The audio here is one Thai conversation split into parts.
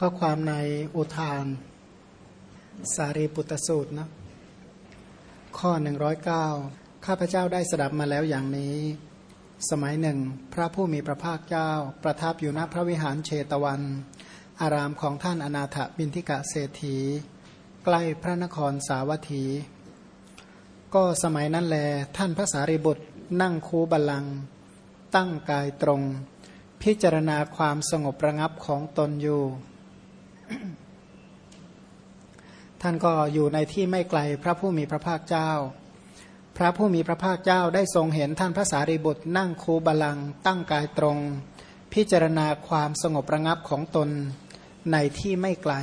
ก็ความในอุทาน สารีปุตสูตรนะข้อ 109 ข้าพเจ้าได้สดับมาแล้วอย่างนี้ สมัยหนึ่ง พระผู้มีพระภาคเจ้า ประทับอยู่ณพระวิหารเชตวัน อารามของท่านอนาถบินทิกะเศรษฐี ใกล้พระนครสาวัตถี ก็สมัยนั้นแล ท่านพระสารีบุตรนั่งคูบัลลัง ตั้งกายตรง พิจารณาความสงบระงับของตนอยู่ ท่านก็อยู่ในที่ไม่ไกลพระผู้มีพระภาคเจ้า พระผู้มีพระภาคเจ้าได้ทรงเห็นท่านพระสารีบุตรนั่งคูบาลังตั้งกายตรง พิจารณาความสงบระงับของตนในที่ไม่ไกล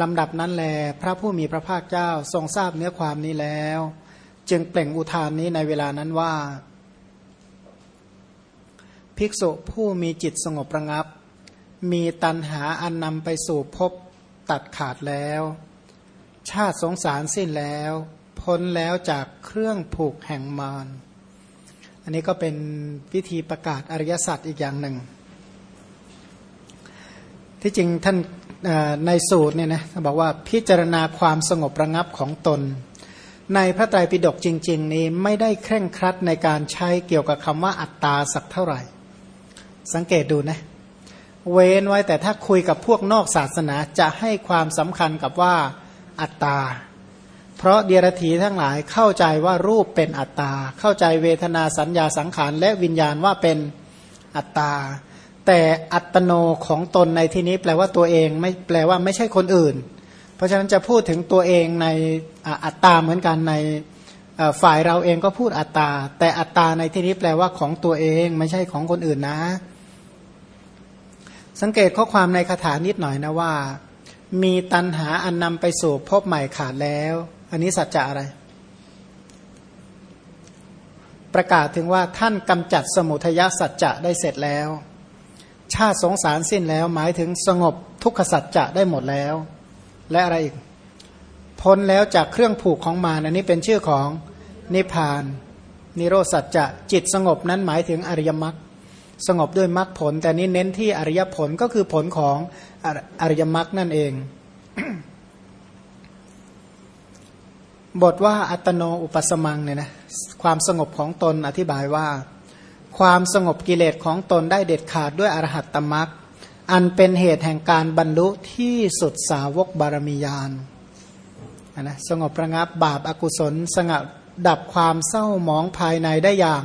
ลำดับนั้นแล พระผู้มีพระภาคเจ้าทรงทราบเนื้อความนี้แล้ว จึงเปล่งอุทานนี้ในเวลานั้นว่า ภิกษุผู้มีจิตสงบระงับ มีตันหาอันนำไปสู่พบตัดขาดแล้ว ชาติสงสารสิ้นแล้ว พ้นแล้วจากเครื่องผูกแห่งมารอันนี้ก็เป็นวิธีประกาศอริยสัจอีกอย่างหนึ่ง ที่จริงท่านในสูตรเนี่ยนะบอกว่าพิจารณาความสงบระงับของตน ในพระไตรปิฎกจริง ๆ นี้ไม่ได้เคร่งครัดในการใช้เกี่ยวกับคำว่าอัตตาสักเท่าไหร่ สังเกตดูนะเเว้นไว้แต่ถ้าคุยกับพวกนอกศาสนาจะให้ความสำคัญกับว่าอัตตา เพราะเดียรถีทั้งหลายเข้าใจว่ารูปเป็นอัตตา เข้าใจเวทนาสัญญาสังขารและวิญญาณว่าเป็นอัตตา แต่อัตโนของตนในที่นี้แปลว่าตัวเองไม่แปลว่าไม่ใช่คนอื่น เพราะฉะนั้นจะพูดถึงตัวเองในอัตตาเหมือนกันในฝ่ายเราเองก็พูดอัตตา แต่อัตตาในที่นี้แปลว่าของตัวเองไม่ใช่ของคนอื่นนะ สังเกตข้อความในคาถานิดหน่อยนะว่า มีตันหาอันนำไปสู่พบใหม่ขาดแล้ว อันนี้สัจจะอะไร ประกาศถึงว่าท่านกำจัดสมุทยสัจจะได้เสร็จแล้ว ชาติสงสารสิ้นแล้วหมายถึงสงบทุกขสัจจะได้หมดแล้ว และอะไรอีกพ้นแล้วจากเครื่องผูกของมารอันนี้เป็นชื่อของนิพพาน นิโรสัจจะจิตสงบนั้นหมายถึงอริยมรรค สงบด้วยมรรคผล แต่นี้เน้นที่อริยผลก็คือผลของอริยมรรคนั่นเอง บทว่าอัตโนอุปสมังเนี่ยนะความสงบของตนอธิบายว่า ความสงบกิเลสของตนได้เด็ดขาดด้วยอรหัตตมรักอันเป็นเหตุแห่งการบรรลุที่สุดสาวกบารมียานนะสงบระงับบาปอากุศล สงบดับความเศร้าหมองภายในได้อย่าง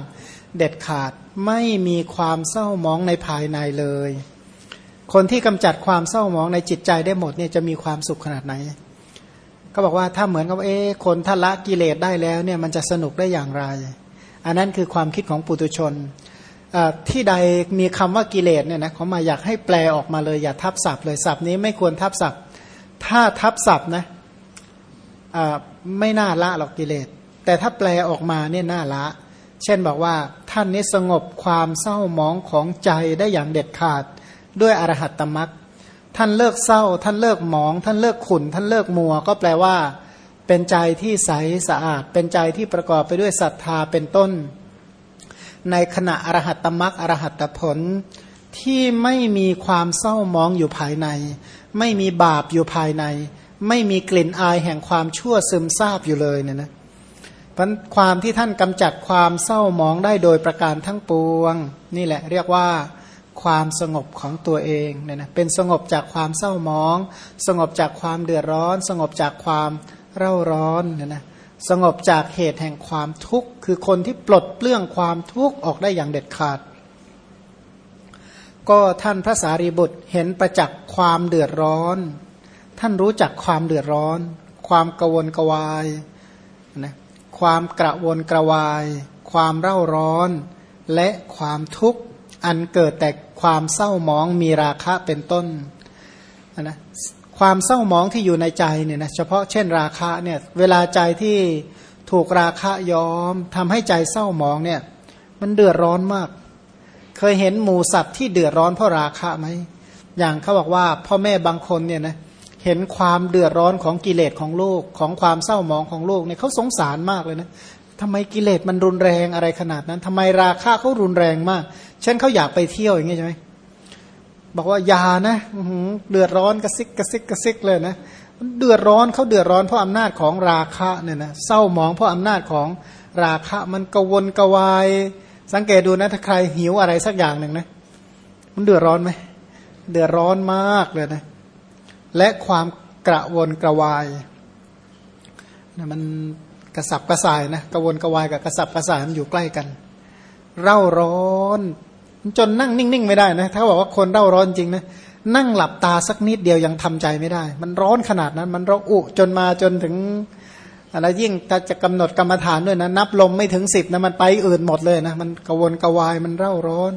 เด็ดขาด ไม่มีความเศร้ามองในภายในเลย คนที่กำจัดความเศร้ามองในจิตใจได้หมดเนี่ยจะมีความสุขขนาดไหนก็บอกว่าถ้าเหมือนกับเอ๊คนทละกิเลสได้แล้วเนี่ยมันจะสนุกได้อย่างไร อันนั้นคือความคิดของปุตุชนที่ใดมีคำว่ากิเลสเนี่ยนะเขามาอยากให้แปลออกมาเลยอย่าทับศัพท์เลยศัพท์นี้ไม่ควรทับศัพท์ ถ้าทับศัพท์นะไม่น่าละหรอกกิเลสแต่ถ้าแปลออกมาเนี่ยน่าละ เช่นบอกว่าท่านนี้สงบความเศร้าหมองของใจได้อย่างเด็ดขาดด้วยอรหัตตมรักท่านเลิกเศร้า ท่านเลิกหมอง ท่านเลิกขุนท่านเลิกมัว ก็แปลว่า เป็นใจที่ใสสะอาด เป็นใจที่ประกอบไปด้วยศรัทธาเป็นต้น ในขณะอรหัตตมรักอรหัตผลที่ไม่มีความเศร้ามองอยู่ภายใน ไม่มีบาปอยู่ภายใน ไม่มีกลิ่นอายแห่งความชั่วซึมซาบอยู่เลยเนี่ยนะ พราะความที่ท่านกำจัดความเศร้ามองได้โดยประการทั้งปวง นี่แหละเรียกว่าความสงบของตัวเองเนี่ยนะเป็นสงบจากความเศร้ามอง สงบจากความเดือดร้อน สงบจากความเร่าร้อนเนี่ยนะสงบจากเหตุแห่งความทุกข์ คือคนที่ปลดเปลื้องความทุกข์ออกได้อย่างเด็ดขาด ก็ท่านพระสารีบุตรเห็นประจักษ์ความเดือดร้อน ท่านรู้จักความเดือดร้อน ความกวนกวาย ความกระวนกระวาย ความเร่าร้อน และความทุกข์อันเกิดแต่ความเศร้ามองมีราคะเป็นต้นนะความเศร้าหมองที่อยู่ในใจเนี่ยนะเฉพาะเช่นราคะเนี่ยเวลาใจที่ถูกราคะย้อมทำให้ใจเศร้าหมองเนี่ยมันเดือดร้อนมาก เคยเห็นหมูสัตว์ที่เดือดร้อนเพราะราคะไหมอย่างเขาบอกว่าพ่อแม่บางคนเนี่ยนะเเห็นความเดือดร้อนของกิเลสของโลกของความเศร้าหมองของโลกเนี่ยเขาสงสารมากเลยนะทำไมกิเลสมันรุนแรงอะไรขนาดนั้นทำไมราคะเขารุนแรงมาก เช่นเขาอยากไปเที่ยวอย่างนี้ใช่ไหมบอกว่า ยานะออืเดือดร้อนกระซิกกระซิกกระซิกเลยนะมันเดือดร้อนเขาเดือดร้อนเพราะอำนาจของราคะเนี่ยนะเศร้าหมองเพราะอำนาจของราคะมันกวนกวาย สังเกตดูนะถ้าใครหิวอะไรสักอย่างหนึ่งนะมันเดือดร้อนไหมเดือดร้อนมากเลยนะ และความกระวนกระวายนะมันกระสับกระส่ายนะกระวนกระวายกับกระสับกระส่ายมันอยู่ใกล้กัน เร่าร้อนจนนั่งนิ่งๆไม่ได้นะถ้าบอกว่าคนเร่าร้อนจริงนะนั่งหลับตาสักนิดเดียวยังทำใจไม่ได้ มันร้อนขนาดนั้น มันระอุจนมาจนถึงอะไรยิ่งจะกำหนดกรรมฐานด้วยนะ นับลมไม่ถึงสิบนะมันไปอื่นหมดเลยนะ มันกระวนกระวายมันเร่าร้อน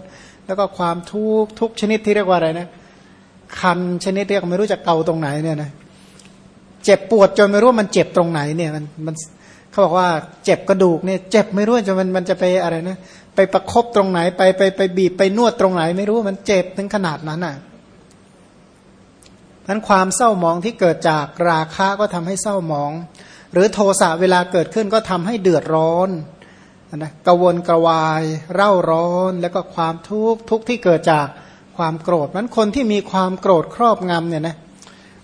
แล้วก็ความทุกทุกชนิดที่เรียกว่าอะไรนะ คันชนิดเรียกไม่รู้จะเกาตรงไหนเนี่ยนะเจ็บปวดจนไม่รู้มันเจ็บตรงไหนเนี่ยมันมันเขาบอกว่าเจ็บกระดูกเนี่ยเจ็บไม่รู้จนมันมันจะไปอะไรนะไปประครบตรงไหนไปไปไปบีบไปนวดตรงไหน ไม่รู้มันเจ็บถึงขนาดนั้นอะนั้นความเศร้าหมองที่เกิดจากราคะก็ทำให้เศร้าหมอง หรือโทสะเวลาเกิดขึ้นก็ทำให้เดือดร้อนนะกวนกระวาย เร่าร้อนแล้วก็ความทุกข์ทุกข์ที่เกิดจาก ความโกรธนั้นคนที่มีความโกรธครอบงำเนี่ยนะ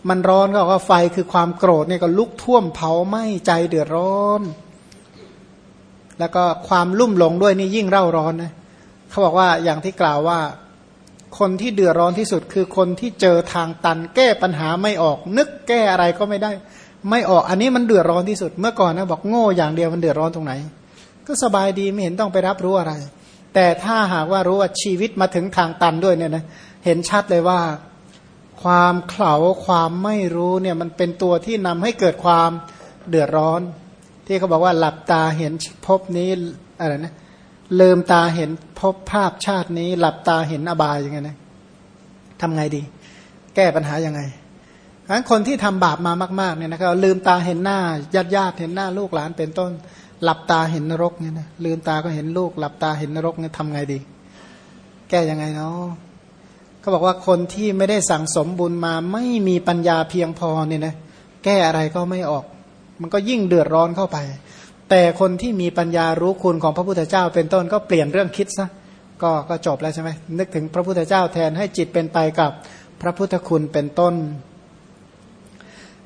มันร้อนก็ว่าไฟคือความโกรธเนี่ยก็ลุกท่วมเผาไหม้ใจเดือดร้อน แล้วก็ความลุ่มหลงด้วยนี่ยิ่งเร่าร้อนนะเขาบอกว่าอย่างที่กล่าวว่า คนที่เดือดร้อนที่สุดคือคนที่เจอทางตันแก้ปัญหาไม่ออก นึกแก้อะไรก็ไม่ได้ ไม่ออกอันนี้มันเดือดร้อนที่สุด เมื่อก่อนนะบอกโง่อย่างเดียวมันเดือดร้อนตรงไหน ก็สบายดีไม่เห็นต้องไปรับรู้อะไร แต่ถ้าหากว่ารู้ว่าชีวิตมาถึงทางตันด้วยเนี่ยนะเห็นชัดเลยว่า ความเข่าความไม่รู้เนี่ยมันเป็นตัวที่นำให้เกิดความเดือดร้อน ที่เขาบอกว่าหลับตาเห็นพบนี้อะไรนะลืมตาเห็นพบภาพชาตินี้ หลับตาเห็นอบายยังไงนะทำไงดี แก้ปัญหายังไง งั้นคนที่ทำบาปมามากๆเนี่ยนะครับลืมตาเห็นหน้าญาติญาติเห็นหน้าลูกหลานเป็นต้น หลับตาเห็นนรกเนี่ยนะลืมตาก็เห็นลูก หลับตาเห็นนรกเนี่ยทำไงดี แก้ยังไงเนาะเขาบอกว่าคนที่ไม่ได้สั่งสมบุญมาไม่มีปัญญาเพียงพอเนี่ยนะแก้อะไรก็ไม่ออก มันก็ยิ่งเดือดร้อนเข้าไป แต่คนที่มีปัญญารู้คุณของพระพุทธเจ้า เป็นต้นก็เปลี่ยนเรื่องคิดซะก็ก็จบแล้วใช่ไหมนึกถึงพระพุทธเจ้าแทนให้จิตเป็นไปกับพระพุทธคุณเป็นต้น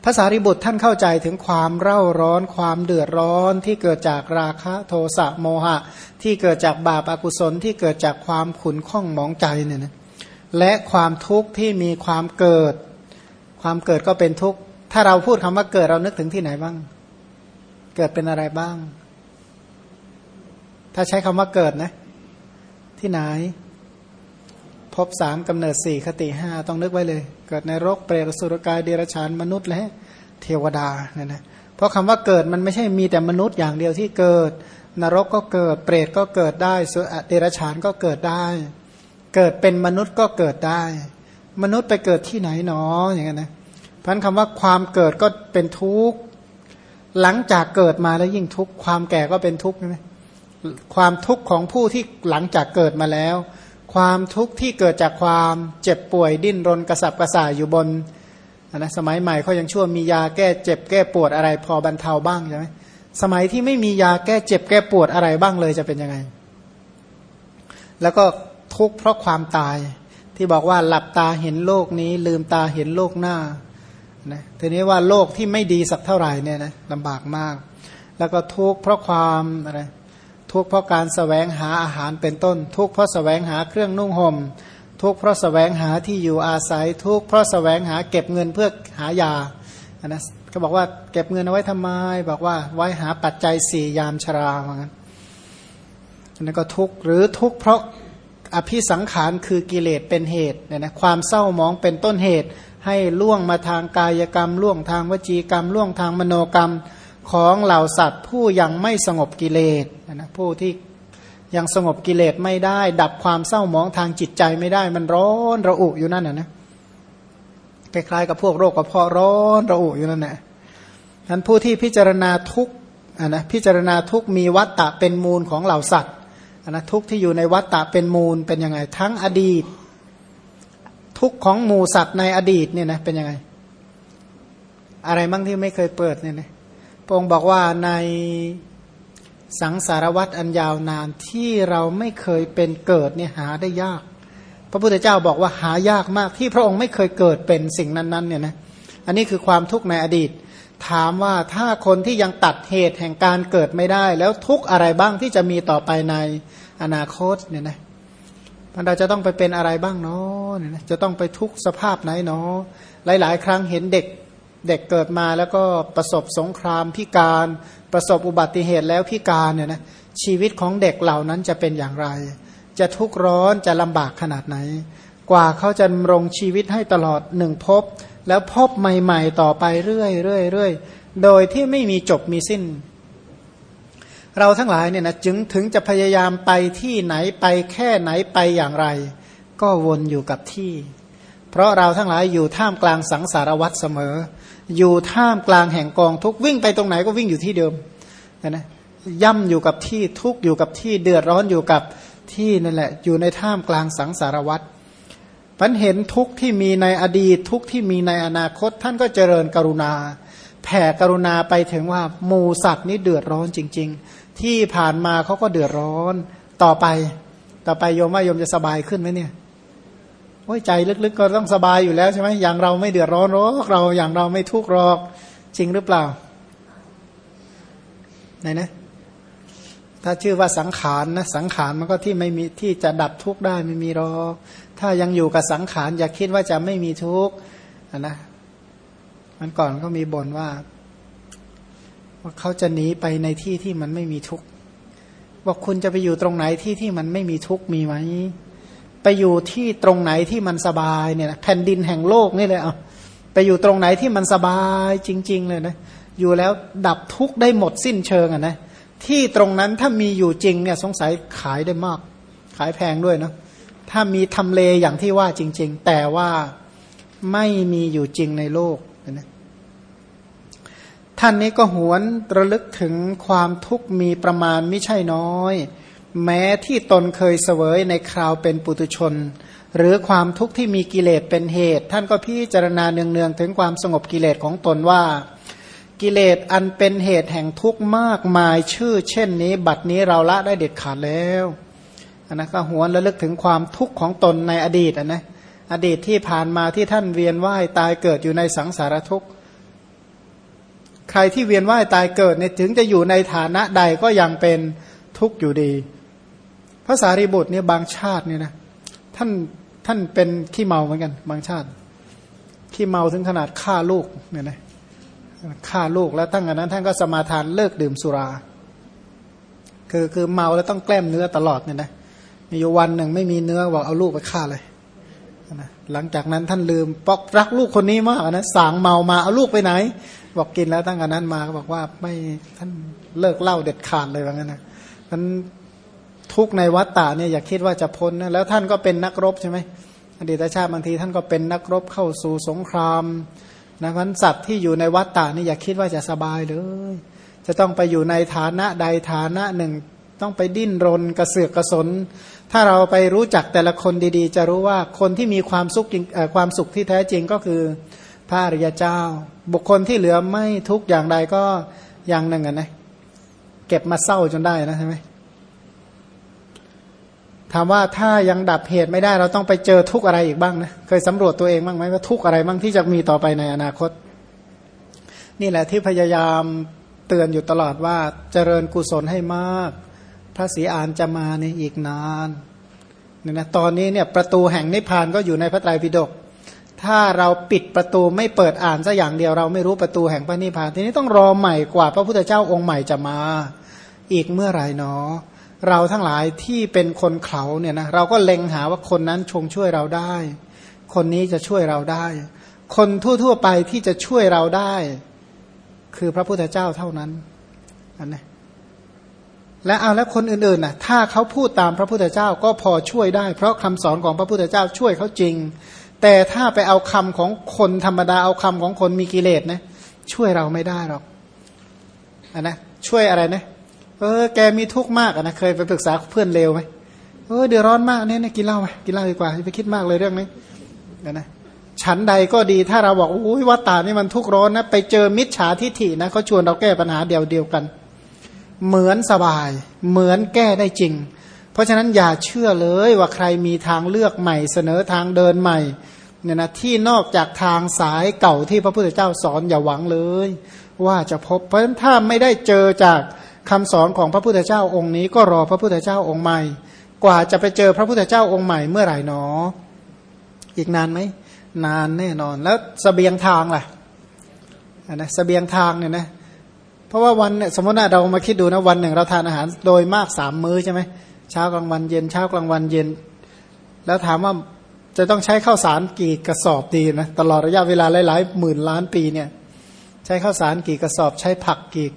ภาษาริบุตรท่านเข้าใจถึงความเร่าร้อนความเดือดร้อนที่เกิดจากราคะโทสะโมหะ ที่เกิดจากบาปอากุศลที่เกิดจากความขุนข้องมองใจเนี่ยนะและความทุกข์ที่มีความเกิด ความเกิดก็เป็นทุกข์ ถ้าเราพูดคำว่าเกิดเรานึกถึงที่ไหนบ้าง เกิดเป็นอะไรบ้าง ถ้าใช้คำว่าเกิดนะ ที่ไหน พบสามกำเนิดสี่คติห้าต้องนึกไว้เลย เกิดในรกเปรตสุรกายเดรัจฉานมนุษย์และเทวดาเนี่ยนะเพราะคำว่าเกิดมันไม่ใช่มีแต่มนุษย์อย่างเดียวที่เกิด นรกก็เกิด เปรตก็เกิดได้สุเดรัจฉานก็เกิดได้ เกิดเป็นมนุษย์ก็เกิดได้ มนุษย์ไปเกิดที่ไหนหนออย่างนั้นนะพันคำว่าความเกิดก็เป็นทุกข์หลังจากเกิดมาแล้วยิ่งทุกข์ความแก่ก็เป็นทุกข์ใช่ไหมความทุกข์ของผู้ที่หลังจากเกิดมาแล้ว ความทุกข์ที่เกิดจากความเจ็บป่วยดิ้นรนกระสับกระส่ายอยู่บนนะสมัยใหม่เขายังชั่วมียาแก้เจ็บแก้ปวดอะไร พอบรรเทาบ้างใช่ไหมสมัยที่ไม่มียาแก้เจ็บแก้ปวดอะไรบ้างเลยจะเป็นยังไง แล้วก็ทุกข์เพราะความตาย ที่บอกว่าหลับตาเห็นโลกนี้ลืมตาเห็นโลกหน้านะทีนี้ว่าโลกที่ไม่ดีสักเท่าไหร่เนี่ยนะลำบากมาก แล้วก็ทุกข์เพราะความอะไร ทุกข์เพราะการสแสวงหาอาหารเป็นต้น ทุกข์เพราะสแสวงหาเครื่องนุ่งหม่ม ทุกข์เพราะสแสวงหาที่อยู่อาศัย ทุกข์เพราะสแสวงหาเก็บเงินเพื่อหายาอันนะก็บอกว่าเก็บเงินเอาไว้ทำไม บอกว่าไว้หาปัจจัยสี่ยามชราเหมือนกันนั่นก็ทุกข์หรือทุกข์เพราะอภิสังขารคือกิเลสเป็นเหตุเนี่ยนะความเศร้ามองเป็นต้นเหตุ ให้ล่วงมาทางกายกรรม ล่วงทางวจีกรรม ล่วงทางมโนกรรม ของเหล่าสัตว์ผู้ยังไม่สงบกิเลสนะผู้ที่ยังสงบกิเลสไม่ได้ ดับความเศร้ามองทางจิตใจไม่ได้ มันร้อนระอุอยู่นั่นนะนะคล้ายๆกับพวกโรคกระเพาะร้อนระอุอยู่นั่นแหละท่านผู้ที่พิจารณาทุกนะพิจารณาทุกมีวัตตะเป็นมูลของเหล่าสัตว์นะทุกที่อยู่ในวัฏฏะเป็นมูลเป็นยังไง ทั้งอดีต ทุกของหมูสัตว์ในอดีตเนี่ยนะเป็นยังไง อะไรบ้างที่ไม่เคยเปิดเนี่ยนะ ระองค์บอกว่าในสังสารวัตรอันยาวนานที่เราไม่เคยเป็นเกิดเนี่ยหาได้ยาก พระพุทธเจ้าบอกว่าหายากมากที่พระองค์ไม่เคยเกิดเป็นสิ่งนั้นๆเนี่ยนะอันนี้คือความทุกข์ในอดีต ถามว่าถ้าคนที่ยังตัดเหตุแห่งการเกิดไม่ได้ แล้วทุกอะไรบ้างที่จะมีต่อไปในอนาคตเนี่ยนะมันเราจะต้องไปเป็นอะไรบ้างเนาะเนี่ยนะจะต้องไปทุกสภาพไหนเนาะหลาย ๆ ครั้งเห็นเด็ก เด็กเกิดมาแล้วก็ประสบสงครามพิการ ประสบอุบัติเหตุแล้วพิการเนี่ยนะชีวิตของเด็กเหล่านั้นจะเป็นอย่างไร จะทุกข์ร้อนจะลำบากขนาดไหน กว่าเขาจะรงชีวิตให้ตลอดหนึ่งภพแล้วพบใหม่ ๆ ต่อไปเรื่อยเรื่อยเรื่อยโดยที่ไม่มีจบมีสิ้น เราทั้งหลายเนี่ยนะจึงถึงจะพยายามไปที่ไหนไปแค่ไหนไปอย่างไร ก็วนอยู่กับที่ เพราะเราทั้งหลายอยู่ท่ามกลางสังสารวัฏเสมอ อยู่ท่ามกลางแห่งกองทุกวิ่งไปตรงไหนก็วิ่งอยู่ที่เดิมนะย่ำอยู่กับที่ทุกอยู่กับที่เดือดร้อนอยู่กับที่นั่นแหละ อยู่ในท่ามกลางสังสารวัฏพันเห็นทุกที่มีในอดีตทุกที่มีในอนาคต ท่านก็เจริญกรุณา แผ่กรุณาไปถึงว่าหมูสัตว์นี่เดือดร้อนจริง ๆ ที่ผ่านมาเขาก็เดือดร้อนต่อไป ต่อไปโยมว่าโยมจะสบายขึ้นไหมเนี่ย โอ้ยใจลึกๆก็ต้องสบายอยู่แล้วใช่ไหมอย่างเราไม่เดือดร้อนหรอกเราอย่างเราไม่ทุกข์หรอกจริงหรือเปล่าไหนนะ ถ้าชื่อว่าสังขารนะสังขารมันก็ที่ไม่มีที่จะดับทุกข์ได้ไม่มีหรอกถ้ายังอยู่กับสังขารอย่าคิดว่าจะไม่มีทุกข์นะมันก่อนก็มีบ่นว่า ว่าเขาจะหนีไปในที่ที่มันไม่มีทุกข์บอกคุณจะไปอยู่ตรงไหนที่ที่มันไม่มีทุกข์มีไหม ไปอยู่ที่ตรงไหนที่มันสบายเนี่ยแผ่นดินแห่งโลกนี่เลยเอาไปอยู่ตรงไหนที่มันสบายจริง ๆ เลยนะอยู่แล้วดับทุกข์ได้หมดสิ้นเชิงอะนะที่ตรงนั้นถ้ามีอยู่จริงเนี่ยสงสัยขายได้มาก ขายแพงด้วยเนาะถ้ามีทำเลอย่างที่ว่าจริง ๆ แต่ว่าไม่มีอยู่จริงในโลกนะท่านนี้ก็หวนระลึกถึงความทุกข์มีประมาณไม่ใช่น้อย แม้ที่ตนเคยเสวยในคราวเป็นปุตุชน หรือความทุกข์ที่มีกิเลสเป็นเหตุ ท่านก็พิจารณาเนืองๆถึงความสงบกิเลสของตนว่า กิเลสอันเป็นเหตุแห่งทุกข์มากมายชื่อ เช่นนี้ บัดนี้เราละได้เด็ดขาดแล้วนนะก็หวนระลึกถึงความทุกข์ของตนในอดีตนะอดีตที่ผ่านมาที่ท่านเวียนว่ายตายเกิดอยู่ในสังสารทุกข์ใครที่เวียนว่ายตายเกิดเนี่ยถึงจะอยู่ในฐานะใดก็ยังเป็นทุกข์อยู่ดี ระสารีบุตรเนี่ยบางชาติเนี่ยนะท่านท่านเป็นขี้เมาเหมือนกัน บางชาติขี้เมาถึงขนาดฆ่าลูกเนี่ยนะฆ่าลูกแล้วตั้งแต่นั้นท่านก็สมาทานเลิกดื่มสุรา คือคือเมาแล้วต้องแกล้มเนื้อตลอดเนี่ยนะมีอยู่วันหนึ่งไม่มีเนื้อบอกเอาลูกไปฆ่าเลยนะหลังจากนั้นท่านลืมปอกรักลูกคนนี้มากนะสางเมามาเอาลูกไปไหน บอกกินแล้วตั้งแต่นั้นมาบอกว่าไม่ท่านเลิกเล่าเด็ดขาดเลยว่างั้นนะท่าน ทุกในวัฏฏะเนี่ยอย่าคิดว่าจะพ้นนะแล้วท่านก็เป็นนักรบใช่ไหมอดีตชาติบางทีท่านก็เป็นนักรบเข้าสู่สงครามนะพันสัตว์ที่อยู่ในวัฏฏานี่อย่าคิดว่าจะสบายเลย จะต้องไปอยู่ในฐานะใดฐานะหนึ่ง ต้องไปดิ้นรนกระเสือกกระสน ถ้าเราไปรู้จักแต่ละคนดีๆ จะรู้ว่าคนที่มีความสุขความสุขที่แท้จริงก็คือพระอริยเจ้า บุคคลที่เหลือไม่ทุกอย่างใดก็อย่างหนึ่งนะเก็บมาเศร้าจนได้นะใช่ไหม ถามว่าถ้ายังดับเหตุไม่ได้เราต้องไปเจอทุกอะไรอีกบ้างนะเคยสำรวจตัวเองบ้างไหมว่าทุกอะไรบ้างที่จะมีต่อไปในอนาคต นี่แหละที่พยายามเตือนอยู่ตลอดว่าเจริญกุศลให้มาก พระศรีอานจะมาในอีกนานเนี่ยนะตอนนี้เนี่ยประตูแห่งนิพพานก็อยู่ในพระไตรปิฎกถ้าเราปิดประตูไม่เปิดอ่านสัอย่างเดียวเราไม่รู้ประตูแห่งพระนิพพาน ทีนี้ต้องรอใหม่กว่าพระพุทธเจ้าองค์ใหม่จะมา อีกเมื่อไหร่เนาะ เราทั้งหลายที่เป็นคนเขาเนี่ยนะเราก็เล็งหาว่าคนนั้นชงช่วยเราได้ คนนี้จะช่วยเราได้ คนทั่วๆไปที่จะช่วยเราได้ คือพระพุทธเจ้าเท่านั้นอันนี้และเอาแล้วคนอื่นๆน่ะถ้าเขาพูดตามพระพุทธเจ้าก็พอช่วยได้ เพราะคำสอนของพระพุทธเจ้าช่วยเขาจริง แต่ถ้าไปเอาคำของคนธรรมดาเอาคำของคนมีกิเลสนะช่วยเราไม่ได้หรอกอันนะช่วยอะไรนะ เออแกมีทุกข์มากนะเคยไปปรึกษาเพื่อนเลวไหมเออเดือดร้อนมากเนี่ยกินเหล้าไหมกินเหล้าดีกว่าไปคิดมากเลยเรื่องนี้นะฉันใดก็ดีถ้าเราบอกอุ้ยวัตตานี่มันทุกข์ร้อนนะไปเจอมิจฉาทิฐินะเขาชวนเราแก้ปัญหาเดียวเดียวกัน เหมือนสบาย เหมือนแก้ได้จริง เพราะฉะนั้นอย่าเชื่อเลยว่าใครมีทางเลือกใหม่ เสนอทางเดินใหม่เนี่ยนะที่นอกจากทางสายเก่าที่พระพุทธเจ้าสอนอย่าหวังเลย ว่าจะพบเพราะฉะนั้นถ้าไม่ได้เจอจาก คำสอนของพระพุทธเจ้าองค์นี้ก็รอพระพุทธเจ้าองค์ใหม่ กว่าจะไปเจอพระพุทธเจ้าองค์ใหม่เมื่อไหร่หนอ อีกนานไหมนานแน่นอน แล้วสเสบียงทางล่ะนะสเสบียงทางเนี่ยนะเพราะว่าวันเนี่ยสมมติเรามาคิดดูนะวันหนึ่งเราทานอาหารโดยมากสามมื้อใช่ไหมเช้ากลางวันเย็นเช้ากลางวันเย็น แล้วถามว่าจะต้องใช้ข้าวสารกี่กระสอบดีนะตลอดระยะเวลาหลายๆหมื่นล้านปีเนี่ย ใช้ข้าวสารกี่กระสอบใช้ผักกี่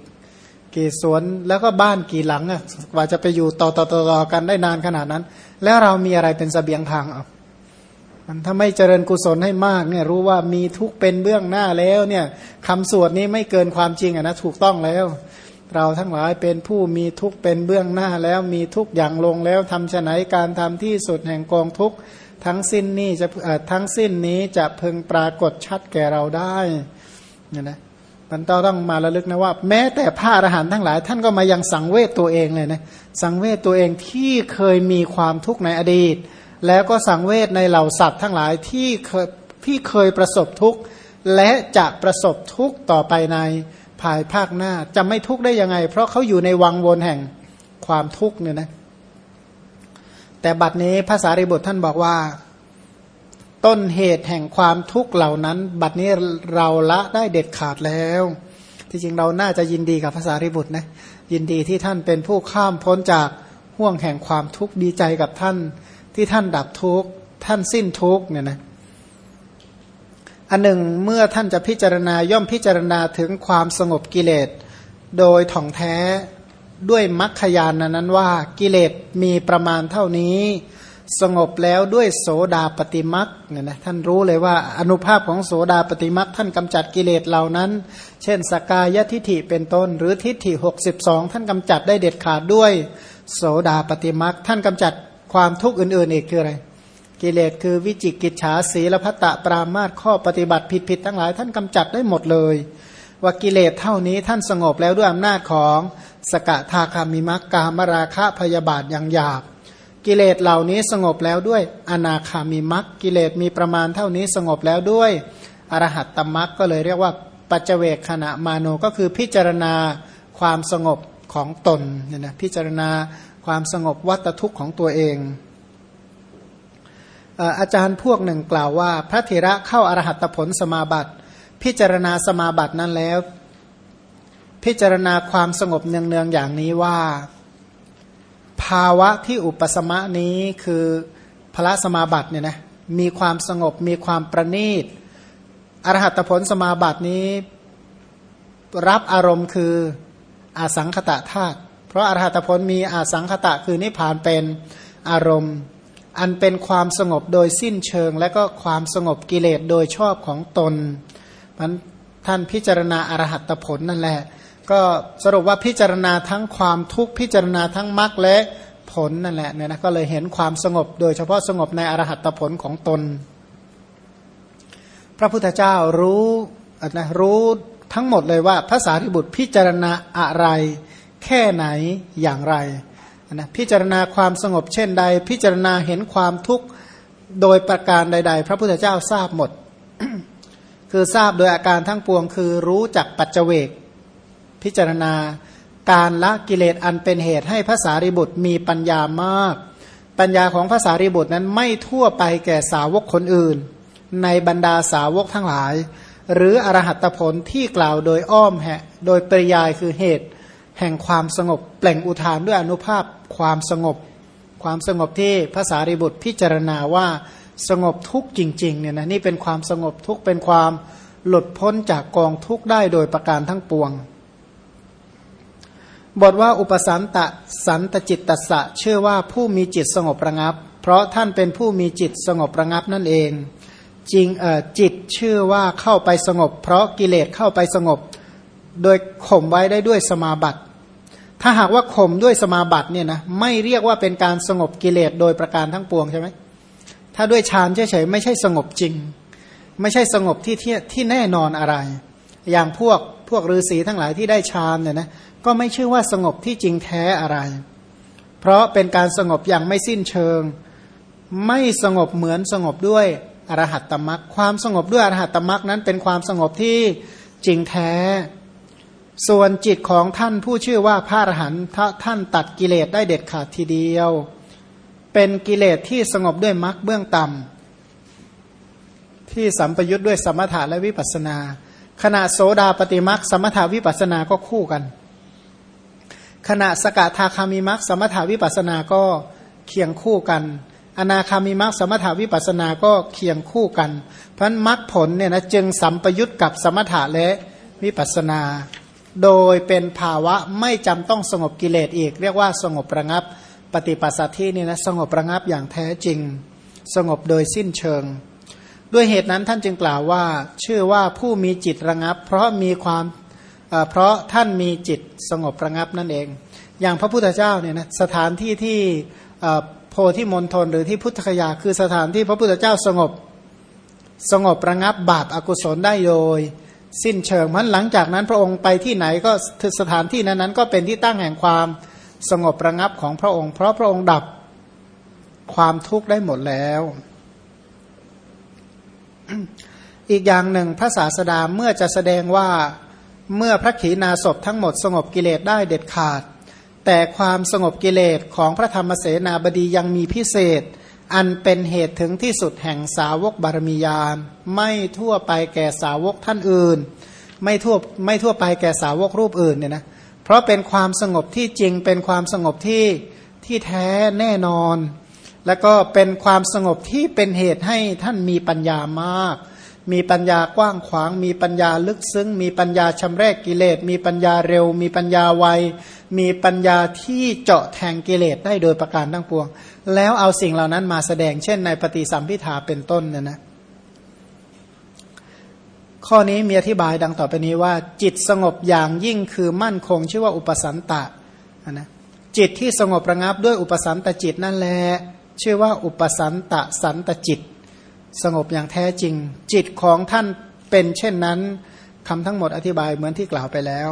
กี่สวนแล้วก็บ้านกี่หลังอะกว่าจะไปอยู่ต่อต่อต่อกันได้นานขนาดนั้น แล้วเรามีอะไรเป็นสเสบียงทางอะมันถ้าไม่เจริญกุศลให้มากเนี่ยรู้ว่ามีทุกเป็นเบื้องหน้าแล้วเนี่ยคำสวดนี้ไม่เกินความจริงอะนะถูกต้องแล้ว เราทั้งหลายเป็นผู้มีทุกเป็นเบื้องหน้าแล้วมีทุกอย่างลงแล้วทำฉไหนการทำที่สุดแห่งกองทุกทั้งสิ้นนี้จะทั้งสิ้นนี้จะพึงปรากฏชัดแก่เราได้เนี่ยนะ มันต้องต้องมาระลึกนะว่า แม้แต่พระอรหันต์ทั้งหลาย ท่านก็มายังสังเวชตัวเองเลยนะสังเวชตัวเองที่เคยมีความทุกข์ในอดีต แล้วก็สังเวชในเหล่าสัตว์ทั้งหลายที่เคยที่เคยประสบทุกข์และจะประสบทุกข์ต่อไปในภายภาคหน้าจะไม่ทุกข์ได้ยังไง เพราะเขาอยู่ในวังวนแห่งความทุกข์เนี่ยนะแต่บัดนี้ภาษาริบท่านบอกว่า ต้นเหตุแห่งความทุกข์เหล่านั้น บัดนี้เราละได้เด็ดขาดแล้ว ที่จริงเราน่าจะยินดีกับภาษาริบุตรนะยินดีที่ท่านเป็นผู้ข้ามพ้นจากห่วงแห่งความทุกข์ดีใจกับท่าน ที่ท่านดับทุกข์ท่านสิ้นทุกข์เนี่ยนะอันหนึ่งเมื่อท่านจะพิจารณาย่อมพิจารณาถึงความสงบกิเลส โดยถ่องแท้ด้วยมรรคยานนั้นว่ากิเลสมีประมาณเท่านี้ สงบแล้วด้วยโสดาปฏิมักเนี่ยนะท่านรู้เลยว่าอนุภาพของโสดาปฏิมักท่านกำจัดกิเลสเหล่านั้น เช่นสกายทิฐิเป็นต้น หรือทิฏฐิ 62 ท่านกำจัดได้เด็ดขาดด้วยโสดาปฏิมักท่านกำจัดความทุกข์อื่นๆอีกคืออะไร กิเลสคือวิจิกิจฉาสีละพัตตะปรามาตข้อปฏิบัติผิดๆทั้งหลาย ท่านกำจัดได้หมดเลย ว่ากิเลสเท่านี้ท่านสงบแล้วด้วยอำนาจของสกทาคามิมักกามราคะพยาบาทอย่างหยาบ กิเลสเหล่านี้สงบแล้วด้วย อนาคามิมักกิเลสมีประมาณเท่านี้สงบแล้วด้วยอรหัตตมักก็เลยเรียกว่า ปัจเจเวกขณะมาโนก็คือพิจารณาความสงบของตนเนี่ยนะพิจารณาความสงบวัตทุกข์ของตัวเองอาจารย์พวกหนึ่งกล่าวว่า พระเถระเข้าอารหัตผลสมาบัติ พิจารณาสมาบัตินั้นแล้ว พิจารณาความสงบเนืองๆอย่างนี้ว่า ภาวะที่อุปสมะนี้คือพระสมาบัติเนี่ยนะมีความสงบมีความประณีตอรหัตผลสมาบัตินี้รับอารมณ์คืออาสังคตะธาตุเพราะอรหัตผลมีอาสังคตะคือนิพพานเป็นอารมณ์ อันเป็นความสงบโดยสิ้นเชิง และก็ความสงบกิเลสโดยชอบของตนมันท่านพิจารณาอรหัตผลนั่นแหละ ก็สรุปว่าพิจารณาทั้งความทุกข์พิจารณาทั้งมรรคและผลนั่นแหละเนี่ยนะก็เลยเห็นความสงบ โดยเฉพาะสงบในอรหัตผลของตน พระพุทธเจ้ารู้นะรู้ทั้งหมดเลยว่าภาษาริบุตรพิจารณาอะไร แค่ไหนอย่างไรนะพิจารณาความสงบเช่นใด พิจารณาเห็นความทุกข์โดยประการใด ๆ พระพุทธเจ้าทราบหมด คือทราบโดยอาการทั้งปวง คือรู้จักปัจเจเวก พิจารณา การละกิเลสอันเป็นเหตุให้ภาษาริบุตรมีปัญญามาก ปัญญาของภาษาริบุตรนั้นไม่ทั่วไปแก่สาวกคนอื่น ในบรรดาสาวกทั้งหลาย หรืออรหัตผลที่กล่าวโดยอ้อมแหะโดยปริยายคือเหตุ แห่งความสงบเปล่งอุทานด้วยอนุภาพความสงบ ความสงบที่ภาษาริบุตรพิจารณาว่าสงบทุกจริงๆเนี่ยนะนี่เป็นความสงบทุกเป็นความหลุดพ้นจากกองทุกได้โดยประการทั้งปวง บทว่าอุปสันตะสันตจิตตสะเชื่อว่าผู้มีจิตสงบระงับ เพราะท่านเป็นผู้มีจิตสงบระงับนั่นเองจริงจิตเชื่อว่าเข้าไปสงบ เพราะกิเลสเข้าไปสงบ โดยข่มไว้ได้ด้วยสมาบัติ ถ้าหากว่าข่มด้วยสมาบัติเนี่ยนะไม่เรียกว่าเป็นการสงบกิเลสโดยประการทั้งปวงใช่ไหมถ้าด้วยฌานเฉยๆไม่ใช่สงบจริง ไม่ใช่สงบที่ที่ที่แน่นอนอะไร อย่างพวกพวกฤาษีทั้งหลายที่ได้ฌานเนี่ยนะ ก็ไม่ชื่อว่าสงบที่จริงแท้อะไร เพราะเป็นการสงบอย่างไม่สิ้นเชิง ไม่สงบเหมือนสงบด้วยอรหัตตมรักความสงบด้วยอรหัตตมรักนั้นเป็นความสงบที่จริงแท้ ส่วนจิตของท่านผู้ชื่อว่าพระอรหันต์ท่านตัดกิเลสได้เด็ดขาดทีเดียว เป็นกิเลสที่สงบด้วยมรรคเบื้องต่ำที่สัมปยุทธ์ด้วยสมถะและวิปัสสนา ขณะโสดาปฏิมรรคสมถาวิปัสสนาก็คู่กัน ขณะสกทาคามิมรรคสมถาวิปัสสนาก็เคียงคู่กัน อนาคามิมักสมถาวิปัสนาก็เคียงคู่กัน เพราะมักผลเนี่ยนะจึงสัมปยุตกับสมถะและวิปัสนา โดยเป็นภาวะไม่จำต้องสงบกิเลสอีก เรียกว่าสงบระงับปฏิปัสสัที่นี่นะสงบระงับอย่างแท้จริง สงบโดยสิ้นเชิง ด้วยเหตุนั้นท่านจึงกล่าวว่า ชื่อว่าผู้มีจิตระงับ เพราะมีความ เพราะท่านมีจิตสงบระงับนั่นเอง อย่างพระพุทธเจ้าเนี่ยนะสถานที่ที่โพธิมณฑลหรือที่พุทธคยาคือสถานที่พระพุทธเจ้าสงบสงบระงับบาปอากุศลได้โดย สิ้นเชิงมันหลังจากนั้นพระองค์ไปที่ไหนก็สถานที่นั้นนั้นก็เป็นที่ตั้งแห่งความสงบระงับของพระองค์ เพราะพระองค์ดับความทุกข์ได้หมดแล้ว อีกอย่างหนึ่งพระศาสดาเมื่อจะแสดงว่า เมื่อพระขีณาสพทั้งหมดสงบกิเลสได้เด็ดขาด แต่ความสงบกิเลสของพระธรรมเสนาบดียังมีพิเศษ อันเป็นเหตุถึงที่สุดแห่งสาวกบารมียานไม่ทั่วไปแก่สาวกท่านอื่น ไม่ทั่วไม่ทั่วไปแก่สาวกรูปอื่นเนี่ยนะเพราะเป็นความสงบที่จริงเป็นความสงบที่ที่แท้แน่นอน แล้วก็เป็นความสงบที่เป็นเหตุให้ท่านมีปัญญามาก มีปัญญากว้างขวาง มีปัญญาลึกซึ้ง มีปัญญาชำแรกกิเลส มีปัญญาเร็ว มีปัญญาไว มีปัญญาที่เจาะแทงกิเลสได้โดยประการทั้งปวง แล้วเอาสิ่งเหล่านั้นมาแสดงเช่นในปฏิสัมพิธาเป็นต้นเนี่ยนะข้อนี้มีอธิบายดังต่อไปนี้ว่า จิตสงบอย่างยิ่งคือมั่นคงชื่อว่าอุปสันตะนะจิตที่สงบระงับด้วยอุปสันตจิตนั่นแหละชื่อว่าอุปสันตสันตจิต สงบอย่างแท้จริง จิตของท่านเป็นเช่นนั้นคำทั้งหมดอธิบายเหมือนที่กล่าวไปแล้ว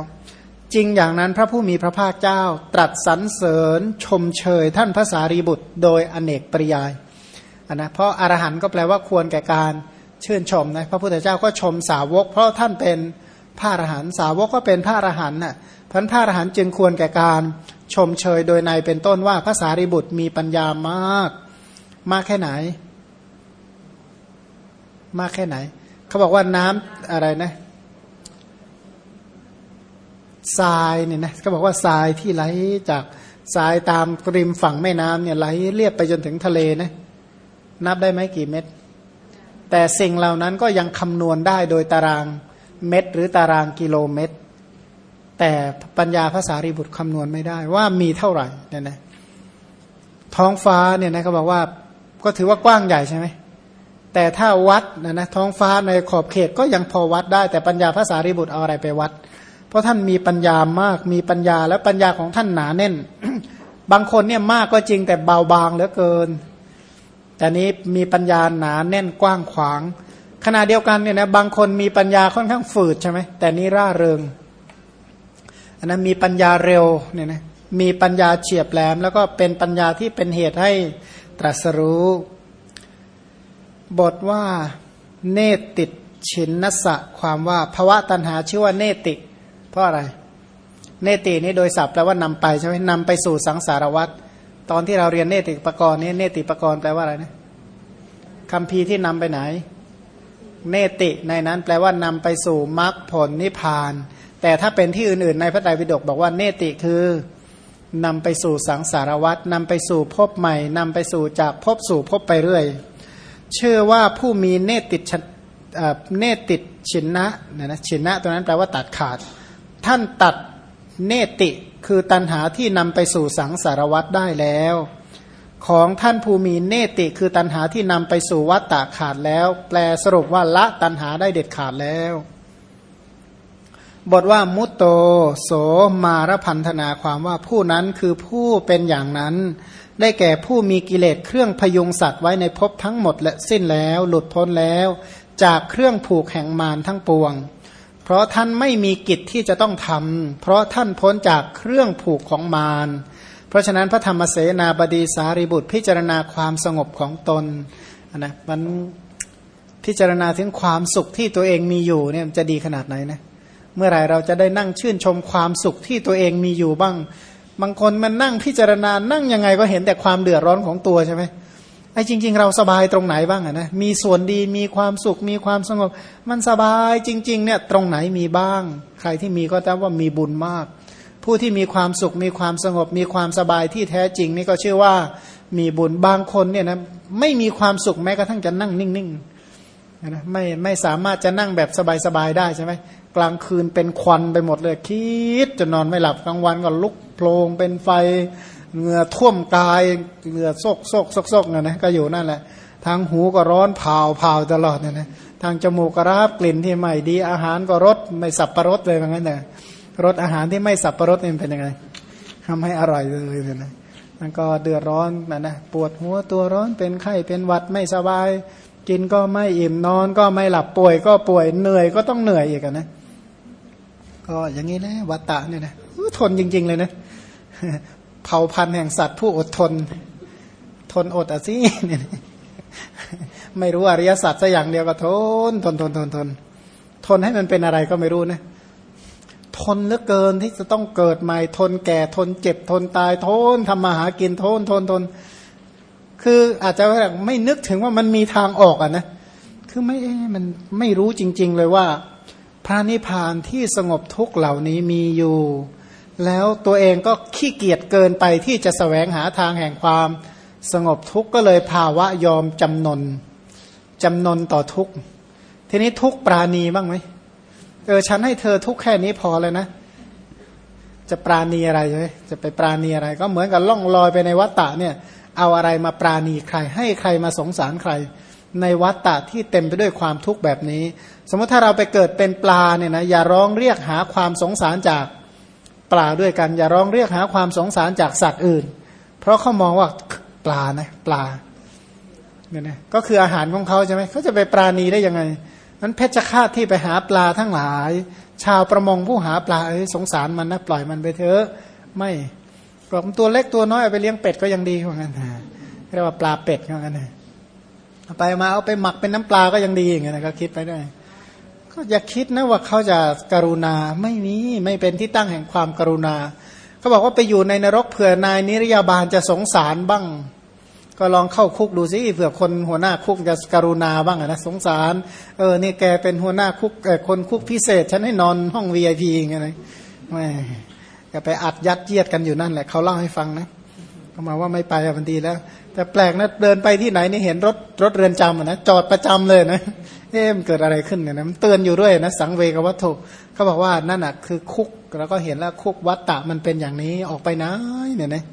จริงอย่างนั้นพระผู้มีพระภาคเจ้า ตรัสสรรเสริญชมเชย ท่านพระสารีบุตร โดยอเนกปริยายนนะเพราะอรหันต์ก็แปลว่าควรแก่การชื่นชมนะพระพุทธเจ้าก็ชมสาวก เพราะท่านเป็นพระอรหันต์สาวกก็เป็นพระอรหันต์น่ะพันพระอรหันต์จึงควรแก่การชมเชยโดยในเป็นต้นว่าพระสารีบุตรมีปัญญามาก มากแค่ไหน มากแค่ไหน เขาบอกว่าน้ำอะไรนะทรายเนี่ยนะเขาบอกว่าทรายที่ไหลจากทรายตามริมฝั่งแม่น้ำเนี่ยไหลเรียบไปจนถึงทะเลนะนับได้ไหมกี่เม็ดแต่สิ่งเหล่านั้นก็ยังคำนวณได้โดยตารางเม็ดหรือตารางกิโลเมตร แต่ปัญญาภาษาริบุตรคำนวณไม่ได้ว่ามีเท่าไหร่เนี่ยนะท้องฟ้าเนี่ยนะเขาบอกว่าก็ถือว่ากว้างใหญ่ใช่ไหม แต่ถ้าวัดนะนะท้องฟ้าในขอบเขตก็ยังพอวัดได้ แต่ปัญญาภาษาริบุตรเอาอะไรไปวัด เพราะท่านมีปัญญามากมีปัญญาและปัญญาของท่านหนาแน่น บางคนเนี่ยมากก็จริงแต่เบาบางเหลือเกิน แต่นี้มีปัญญาหนาแน่นกว้างขวาง ขณะเดียวกันเนี่ยนะบางคนมีปัญญาค่อนข้างฝืดใช่ไหมแต่นี้ร่าเริงอันนั้นมีปัญญาเร็วเนี่ยนะมีปัญญาเฉียบแหลม แล้วก็เป็นปัญญาที่เป็นเหตุให้ตรัสรู้ บทว่าเนติชินนสะความว่าภวะตันหาชื่อว่าเนติ เพราะอะไร เนตินี้โดยศัพท์แปลว่านำไปใช่ไหมนำไปสู่สังสารวัตรตอนที่เราเรียนเนติปกรณ์นี้เนติปกรณ์แปลว่าอะไรนะคำพีที่นำไปไหน เนติในนั้นแปลว่านำไปสู่มรรคผลนิพพาน แต่ถ้าเป็นที่อื่นๆ ในพระไตรปิฎกบอกว่าเนติคือนำไปสู่สังสารวัตรนำไปสู่พบใหม่นำไปสู่จากพบสู่พบไปเรื่อย ชื่อว่าผู้มีเนติดเนติดชินนะนะนะชินนะตัวนั้นแปลว่าตัดขาด ท่านตัดเนติคือตันหาที่นำไปสู่สังสารวัตได้แล้ว ของท่านผู้มีเนติคือตันหาที่นำไปสู่วัตตะขาดแล้ว แปลสรุปว่าละตันหาได้เด็ดขาดแล้ว บทว่ามุตโต โสมารพันธนาความว่าผู้นั้นคือผู้เป็นอย่างนั้น ได้แก่ผู้มีกิเลสเครื่องพยุงสัตว์ไว้ในภพทั้งหมดและสิ้นแล้ว หลุดพ้นแล้ว จากเครื่องผูกแห่งมารทั้งปวง เพราะท่านไม่มีกิจที่จะต้องทำเพราะท่านพ้นจากเครื่องผูกของมารเพราะฉะนั้นพระธรรมเสนาบดีสารีบุตรพิจารณาความสงบของตนนะมันพิจารณาถึงความสุขที่ตัวเองมีอยู่เนี่ยจะดีขนาดไหนนะเมื่อไหร่เราจะได้นั่งชื่นชมความสุขที่ตัวเองมีอยู่บ้าง บางคนมันนั่งพิจารณานั่งยังไงก็เห็นแต่ความเดือดร้อนของตัวใช่ไหมไอ้จริง ๆ เราสบายตรงไหนบ้างอะนะมีส่วนดีมีความสุขมีความสงบ มันสบายจริง ๆ เนี่ยตรงไหนมีบ้าง ใครที่มีก็จะว่ามีบุญมาก ผู้ที่มีความสุขมีความสงบ มีความสบายที่แท้จริงนี่ก็เชื่อว่ามีบุญบางคนเนี่ยนะไม่มีความสุขแม้กระทั่งจะนั่งนิ่งๆ นะไม่ไม่สามารถจะนั่งแบบสบายๆได้ใช่ไหมกลางคืนเป็นควันไปหมดเลย คิดจะนอนไม่หลับกลางวันก็ลุกโผลงเป็นไฟเหงื่อท่วมกายเหงื่อซกซกซกซกนะนะก็อยู่นั่นแหละ ทางหูก็ร้อนเผาเผาตลอดเนี่ยนะทางจมูกก็รับกลิ่นที่ไม่ดีอาหารก็รสไม่สับประรสเลยว่างั้นเนี่ยรสอาหารที่ไม่สับประรสนี่เป็นยังไงทำให้อร่อยเลยเนี่ยนะมันก็เดือดร้อนนะนะปวดหัวตัวร้อนเป็นไข้เป็นหวัดไม่สบาย กินก็ไม่อิ่มนอนก็ไม่หลับป่วยก็ป่วยเหนื่อยก็ต้องเหนื่อยอีกนะก็อย่างนี้แหละวัตตะเนี่ยนะทนจริง ๆ เลยนะเผ่าพันธุ์แห่งสัตว์ผู้อดทน ทนอดอะสิเนี่ยไม่รู้อริยสัจสักอย่างเดียวก็ทนทนทนทนทนทนให้มันเป็นอะไรก็ไม่รู้นะ ทนเหลือเกินที่จะต้องเกิดใหม่ทนแก่ทนเจ็บทนตายทนทำมาหากินทนทนทน คืออาจจะไม่นึกถึงว่ามันมีทางออกอะนะคือไม่มันไม่รู้จริง ๆ เลยว่า พระนิพพานที่สงบทุกเหล่านี้มีอยู่ แล้วตัวเองก็ขี้เกียจเกินไปที่จะสแสวงหาทางแห่งความสงบทุกข์ก็เลยภาวะยอมจำนนจำนนต่อทุกข์ทีนี้ทุกปราณีบ้างไหมเออฉันให้เธอทุกแค่นี้พอเลยนะ จะปราณีอะไรใช่ไหมจะไปปราณีอะไร ก็เหมือนกับล่องลอยไปในวัฏฏะเนี่ย เอาอะไรมาปราณีใคร ให้ใครมาสงสารใคร ในวัฏฏะที่เต็มไปด้วยความทุกข์แบบนี้ สมมติถ้าเราไปเกิดเป็นปลาเนี่ยนะอย่าร้องเรียกหาความสงสารจากปลาด้วยกัน อย่าร้องเรียกหาความสงสารจากสัตว์อื่น เพราะเขามองว่าปลานะปลาเนี่ยนะก็คืออาหารของเขาใช่ไหมเขาจะไปปราณีได้ยังไงนั้นเพชฌฆาตที่ไปหาปลาทั้งหลาย ชาวประมงผู้หาปลาเอ้ยสงสารมันนะปล่อยมันไปเถอะไม่ ปลอกตัวเล็กตัวน้อยเอาไปเลี้ยงเป็ดก็ยังดีเหมือนกันเรียกว่าปลาเป็ดเหมือนกันเอาไปมาเอาไปหมักเป็นน้ำปลาก็ยังดีอย่างเงี้ยนะก็คิดไปได้ ก็อย่าคิดนะว่าเขาจะกรุณาไม่มีไม่เป็นที่ตั้งแห่งความกรุณาเขาบอกว่าไปอยู่ในนรกเผื่อนายนิรยาบาลจะสงสารบ้าง ก็ลองเข้าคุกดูสิเผื่อคนหัวหน้าคุกจะกรุณาบ้างนะสงสาร เออนี่แกเป็นหัวหน้าคุกคนคุกพิเศษ ฉันให้นอนห้องวีไอพีไงเลยไม่ จะไปอัดยัดเยียดกันอยู่นั่นแหละเขาเล่าให้ฟังนะเขามาว่าไม่ไปมันดีแล้ว แต่แปลกนะเดินไปที่ไหนนี่เห็นรถรถเรือนจำนะจอดประจำเลยนะเอ๊ะมันเกิดอะไรขึ้นเนี่ยนะมันเตือนอยู่ด้วยนะสังเวกวัตถุเขาบอกว่านั่นอะคือคุกแล้วก็เห็นแล้วคุกวัตตะมันเป็นอย่างนี้ออกไปนะเนี่ยนะ